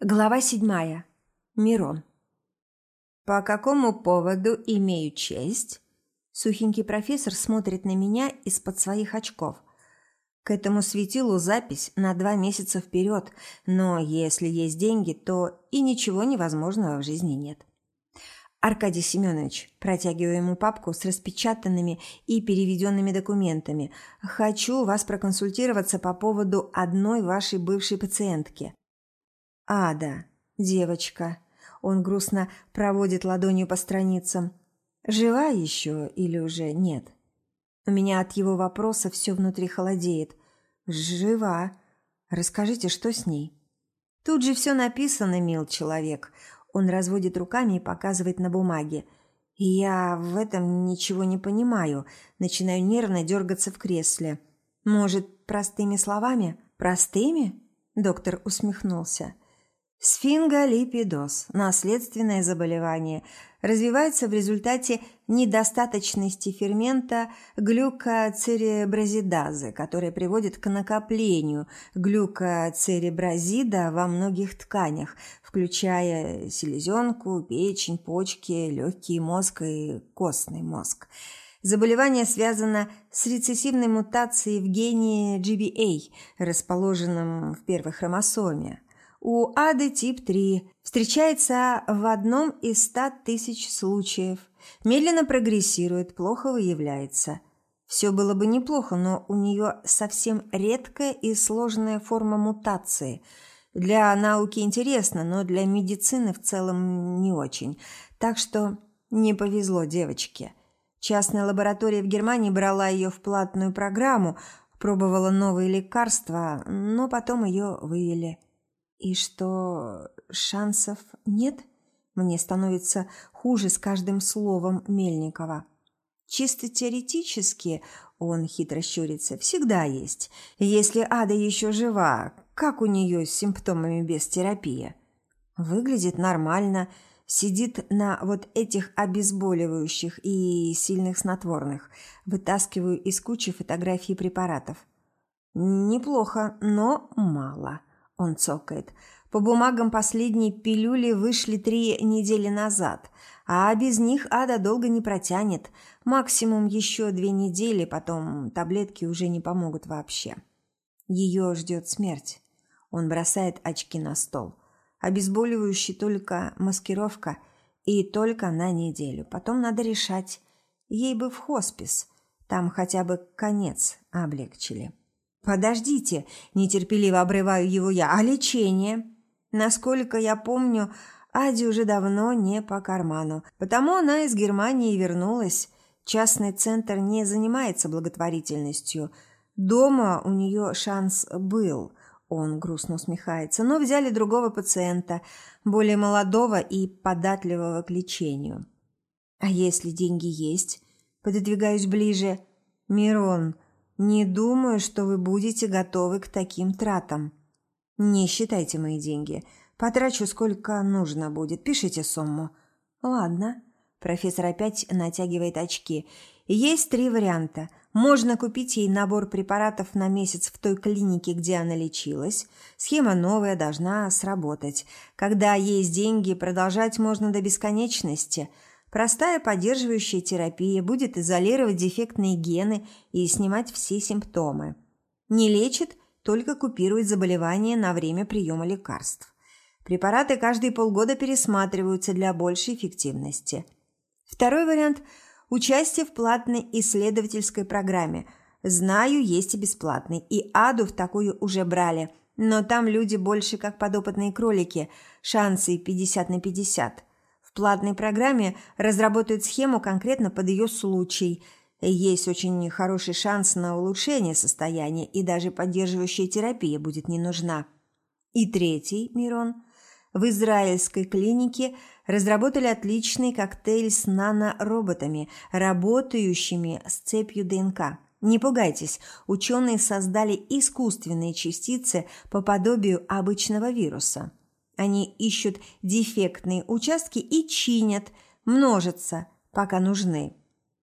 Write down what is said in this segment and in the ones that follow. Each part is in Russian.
Глава седьмая. Мирон. «По какому поводу имею честь?» Сухенький профессор смотрит на меня из-под своих очков. К этому светилу запись на два месяца вперед, но если есть деньги, то и ничего невозможного в жизни нет. Аркадий Семенович, протягиваю ему папку с распечатанными и переведенными документами. Хочу вас проконсультироваться по поводу одной вашей бывшей пациентки. Ада, девочка. Он грустно проводит ладонью по страницам. Жива еще или уже нет? У меня от его вопроса все внутри холодеет. Жива. Расскажите, что с ней? Тут же все написано, мил человек. Он разводит руками и показывает на бумаге. Я в этом ничего не понимаю. Начинаю нервно дергаться в кресле. Может, простыми словами? Простыми? Доктор усмехнулся. Сфинголипидоз – наследственное заболевание. Развивается в результате недостаточности фермента глюкоцеребразидазы, которая приводит к накоплению глюкоцеребразида во многих тканях, включая селезенку, печень, почки, легкий мозг и костный мозг. Заболевание связано с рецессивной мутацией в гене GBA, расположенном в первой хромосоме у ады тип 3, встречается в одном из ста тысяч случаев, медленно прогрессирует, плохо выявляется. Все было бы неплохо, но у нее совсем редкая и сложная форма мутации. Для науки интересно, но для медицины в целом не очень. Так что не повезло девочке. Частная лаборатория в Германии брала ее в платную программу, пробовала новые лекарства, но потом ее вывели. И что шансов нет? Мне становится хуже с каждым словом Мельникова. Чисто теоретически, он хитро щурится, всегда есть. Если Ада еще жива, как у нее с симптомами без терапии? Выглядит нормально, сидит на вот этих обезболивающих и сильных снотворных. Вытаскиваю из кучи фотографии препаратов. Неплохо, но мало. Он цокает. По бумагам последней пилюли вышли три недели назад, а без них Ада долго не протянет. Максимум еще две недели, потом таблетки уже не помогут вообще. Ее ждет смерть. Он бросает очки на стол. Обезболивающий только маскировка и только на неделю. Потом надо решать. Ей бы в хоспис. Там хотя бы конец облегчили. «Подождите!» – нетерпеливо обрываю его я. «А лечение?» Насколько я помню, Аде уже давно не по карману, потому она из Германии вернулась. Частный центр не занимается благотворительностью. Дома у нее шанс был, он грустно усмехается, но взяли другого пациента, более молодого и податливого к лечению. А если деньги есть? Пододвигаюсь ближе. Мирон, не думаю, что вы будете готовы к таким тратам. Не считайте мои деньги. Потрачу сколько нужно будет. Пишите сумму. Ладно. Профессор опять натягивает очки. Есть три варианта. Можно купить ей набор препаратов на месяц в той клинике, где она лечилась. Схема новая должна сработать. Когда есть деньги, продолжать можно до бесконечности – Простая поддерживающая терапия будет изолировать дефектные гены и снимать все симптомы. Не лечит, только купирует заболевание на время приема лекарств. Препараты каждые полгода пересматриваются для большей эффективности. Второй вариант – участие в платной исследовательской программе. Знаю, есть и бесплатный, и аду в такую уже брали, но там люди больше как подопытные кролики, шансы 50 на 50 платной программе разработают схему конкретно под ее случай. Есть очень хороший шанс на улучшение состояния, и даже поддерживающая терапия будет не нужна. И третий, Мирон, в израильской клинике разработали отличный коктейль с нанороботами, работающими с цепью ДНК. Не пугайтесь, ученые создали искусственные частицы по подобию обычного вируса. Они ищут дефектные участки и чинят, множатся, пока нужны.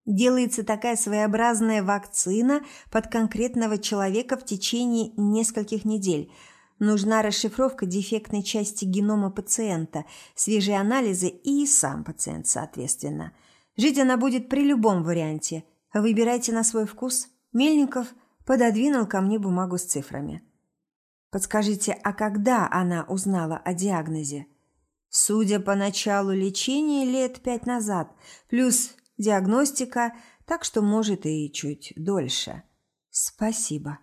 Делается такая своеобразная вакцина под конкретного человека в течение нескольких недель. Нужна расшифровка дефектной части генома пациента, свежие анализы и сам пациент, соответственно. Жить она будет при любом варианте. Выбирайте на свой вкус. Мельников пододвинул ко мне бумагу с цифрами. Подскажите, а когда она узнала о диагнозе? Судя по началу лечения, лет пять назад, плюс диагностика, так что может и чуть дольше. Спасибо.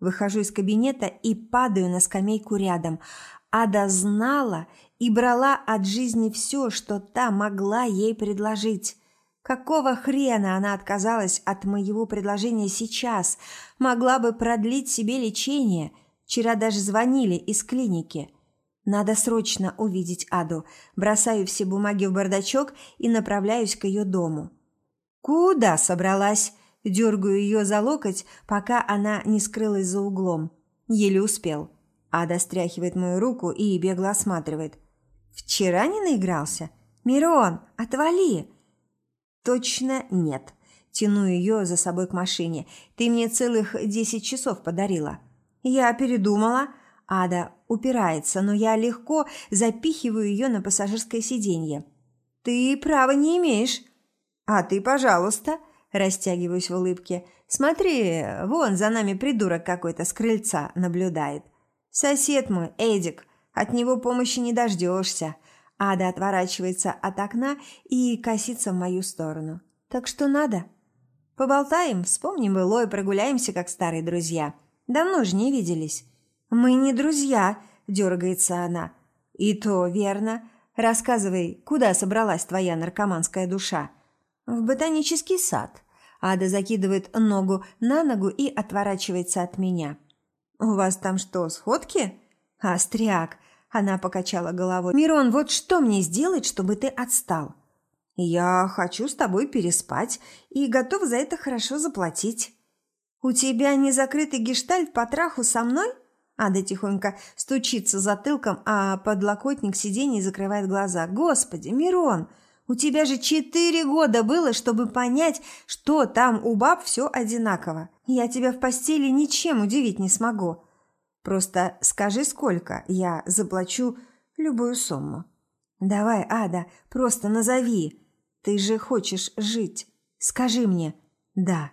Выхожу из кабинета и падаю на скамейку рядом. Ада знала и брала от жизни все, что та могла ей предложить. Какого хрена она отказалась от моего предложения сейчас? Могла бы продлить себе лечение. Вчера даже звонили из клиники. Надо срочно увидеть Аду. Бросаю все бумаги в бардачок и направляюсь к ее дому. «Куда собралась?» Дергаю ее за локоть, пока она не скрылась за углом. Еле успел. Ада стряхивает мою руку и бегло осматривает. «Вчера не наигрался? Мирон, отвали!» «Точно нет». Тяну ее за собой к машине. «Ты мне целых десять часов подарила». «Я передумала». Ада упирается, но я легко запихиваю ее на пассажирское сиденье. «Ты права не имеешь». «А ты, пожалуйста», Растягиваюсь в улыбке. «Смотри, вон за нами придурок какой-то с крыльца наблюдает. Сосед мой, Эдик, от него помощи не дождешься». Ада отворачивается от окна и косится в мою сторону. «Так что надо?» «Поболтаем, вспомним былое, прогуляемся, как старые друзья. Давно же не виделись». «Мы не друзья», – дергается она. «И то верно. Рассказывай, куда собралась твоя наркоманская душа?» «В ботанический сад». Ада закидывает ногу на ногу и отворачивается от меня. «У вас там что, сходки?» «Остряк!» – она покачала головой. «Мирон, вот что мне сделать, чтобы ты отстал?» «Я хочу с тобой переспать и готов за это хорошо заплатить». «У тебя не закрытый гештальт по траху со мной?» Ада тихонько стучится затылком, а подлокотник сиденья закрывает глаза. «Господи, Мирон, у тебя же четыре года было, чтобы понять, что там у баб все одинаково. Я тебя в постели ничем удивить не смогу. Просто скажи, сколько, я заплачу любую сумму. Давай, Ада, просто назови. Ты же хочешь жить. Скажи мне «да».